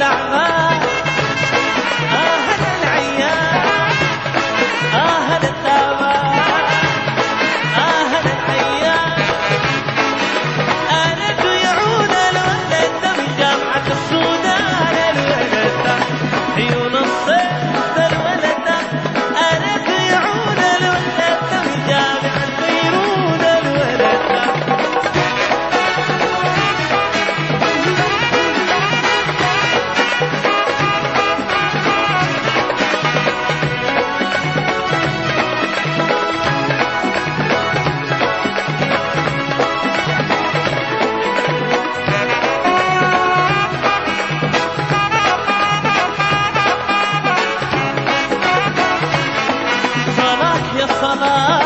Nah, nah. সবার